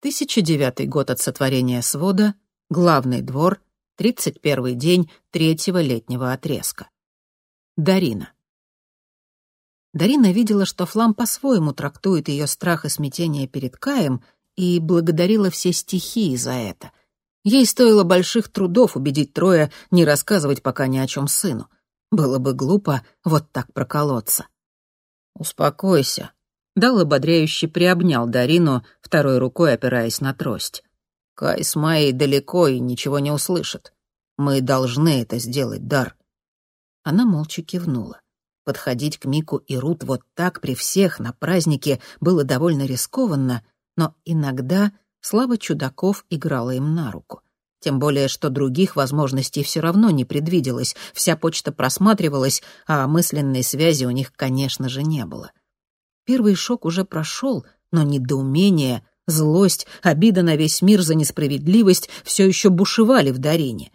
1009 год от сотворения свода, главный двор, 31 день третьего летнего отрезка. Дарина. Дарина видела, что Флам по-своему трактует ее страх и смятение перед Каем и благодарила все стихии за это. Ей стоило больших трудов убедить Троя не рассказывать пока ни о чем сыну. Было бы глупо вот так проколоться. «Успокойся», Дал ободряюще приобнял Дарину, второй рукой опираясь на трость. «Кай с Майей далеко и ничего не услышит. Мы должны это сделать, Дар». Она молча кивнула. Подходить к Мику и Рут вот так при всех на празднике было довольно рискованно, но иногда слава чудаков играла им на руку. Тем более, что других возможностей все равно не предвиделось, вся почта просматривалась, а мысленной связи у них, конечно же, не было. Первый шок уже прошел, но недоумение, злость, обида на весь мир за несправедливость все еще бушевали в Дарине.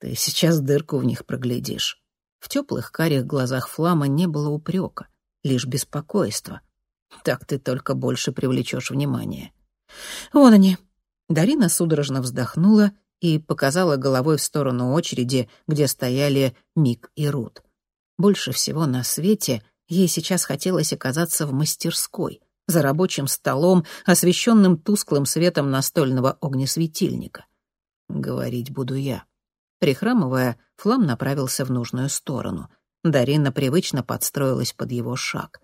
Ты сейчас дырку в них проглядишь. В теплых карих глазах Флама не было упрека, лишь беспокойство. Так ты только больше привлечешь внимание. Вон они. Дарина судорожно вздохнула и показала головой в сторону очереди, где стояли Мик и Рут. Больше всего на свете Ей сейчас хотелось оказаться в мастерской, за рабочим столом, освещенным тусклым светом настольного огнесветильника. Говорить буду я. Прихрамывая, Флам направился в нужную сторону. Дарина привычно подстроилась под его шаг.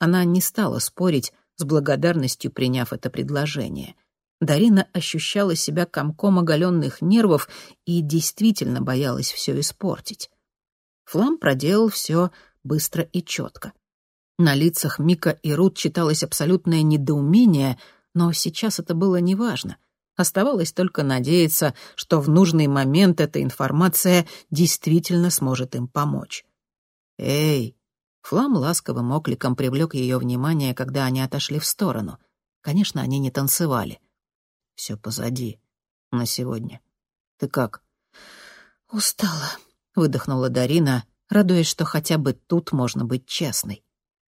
Она не стала спорить, с благодарностью приняв это предложение. Дарина ощущала себя комком оголенных нервов и действительно боялась все испортить. Флам проделал все быстро и четко. На лицах Мика и Рут читалось абсолютное недоумение, но сейчас это было неважно. Оставалось только надеяться, что в нужный момент эта информация действительно сможет им помочь. «Эй!» Флам ласковым окликом привлек ее внимание, когда они отошли в сторону. Конечно, они не танцевали. Все позади. На сегодня. Ты как? «Устала», — выдохнула Дарина, радуясь, что хотя бы тут можно быть честной.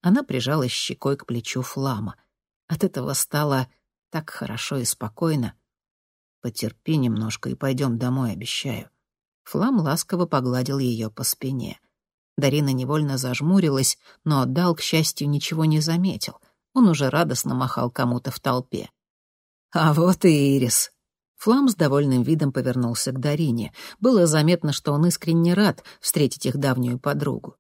Она прижалась щекой к плечу Флама. От этого стало так хорошо и спокойно. «Потерпи немножко и пойдем домой, обещаю». Флам ласково погладил ее по спине. Дарина невольно зажмурилась, но Дал, к счастью, ничего не заметил. Он уже радостно махал кому-то в толпе. «А вот и Ирис», Флам с довольным видом повернулся к Дарине. Было заметно, что он искренне рад встретить их давнюю подругу.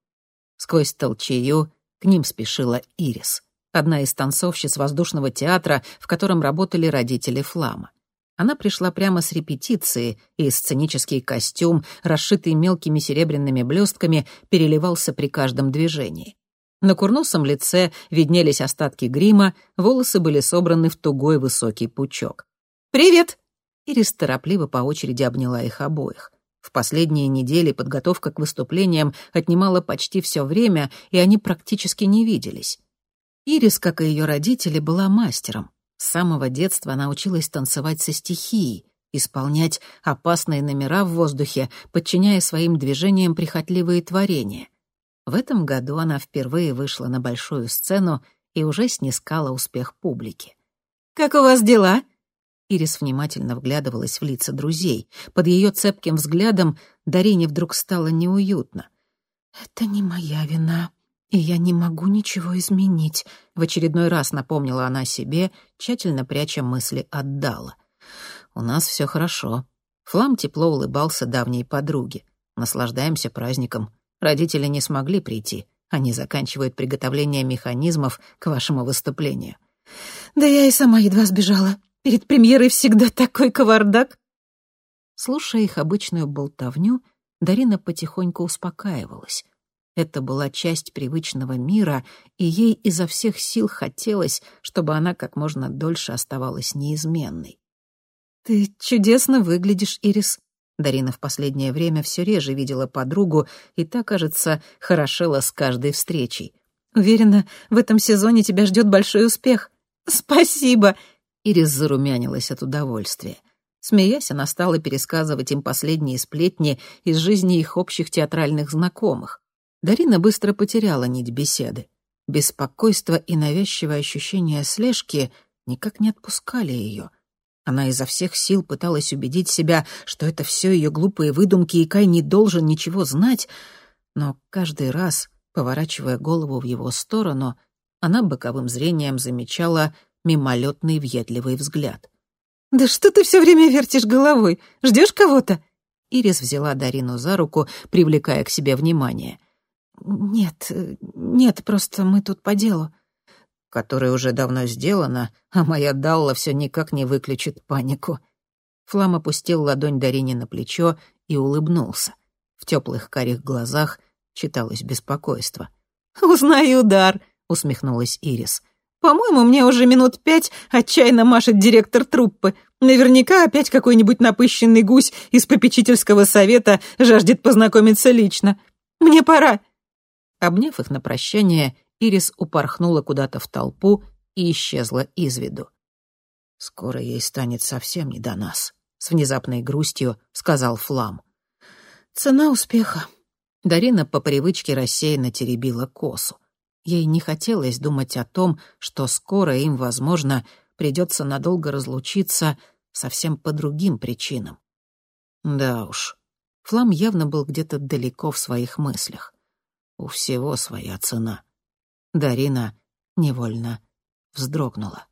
Сквозь толчею к ним спешила Ирис, одна из танцовщиц воздушного театра, в котором работали родители Флама. Она пришла прямо с репетиции, и сценический костюм, расшитый мелкими серебряными блестками, переливался при каждом движении. На курносом лице виднелись остатки грима, волосы были собраны в тугой высокий пучок. «Привет!» Ирис торопливо по очереди обняла их обоих. В последние недели подготовка к выступлениям отнимала почти все время, и они практически не виделись. Ирис, как и ее родители, была мастером. С самого детства она училась танцевать со стихией, исполнять опасные номера в воздухе, подчиняя своим движениям прихотливые творения. В этом году она впервые вышла на большую сцену и уже снискала успех публики. «Как у вас дела?» Ирис внимательно вглядывалась в лица друзей. Под ее цепким взглядом Дарине вдруг стало неуютно. «Это не моя вина, и я не могу ничего изменить», — в очередной раз напомнила она себе, тщательно пряча мысли от Дала. «У нас все хорошо». Флам тепло улыбался давней подруге. «Наслаждаемся праздником. Родители не смогли прийти. Они заканчивают приготовление механизмов к вашему выступлению». «Да я и сама едва сбежала», Перед премьерой всегда такой кавардак. Слушая их обычную болтовню, Дарина потихоньку успокаивалась. Это была часть привычного мира, и ей изо всех сил хотелось, чтобы она как можно дольше оставалась неизменной. «Ты чудесно выглядишь, Ирис». Дарина в последнее время все реже видела подругу, и та, кажется, хорошела с каждой встречей. «Уверена, в этом сезоне тебя ждет большой успех». «Спасибо!» Ирис зарумянилась от удовольствия. Смеясь, она стала пересказывать им последние сплетни из жизни их общих театральных знакомых. Дарина быстро потеряла нить беседы. Беспокойство и навязчивое ощущение слежки никак не отпускали ее. Она изо всех сил пыталась убедить себя, что это все ее глупые выдумки, и Кай не должен ничего знать, но каждый раз, поворачивая голову в его сторону, она боковым зрением замечала мимолетный въедливый взгляд. «Да что ты все время вертишь головой? Ждешь кого-то?» Ирис взяла Дарину за руку, привлекая к себе внимание. «Нет, нет, просто мы тут по делу». «Которое уже давно сделано, а моя Далла все никак не выключит панику». Флам опустил ладонь Дарине на плечо и улыбнулся. В теплых карих глазах читалось беспокойство. «Узнай удар», — усмехнулась Ирис. «По-моему, мне уже минут пять отчаянно машет директор труппы. Наверняка опять какой-нибудь напыщенный гусь из попечительского совета жаждет познакомиться лично. Мне пора». Обняв их на прощание, Ирис упорхнула куда-то в толпу и исчезла из виду. «Скоро ей станет совсем не до нас», — с внезапной грустью сказал Флам. «Цена успеха». Дарина по привычке рассеянно теребила косу. Ей не хотелось думать о том, что скоро им, возможно, придется надолго разлучиться совсем по другим причинам. Да уж, Флам явно был где-то далеко в своих мыслях. У всего своя цена. Дарина невольно вздрогнула.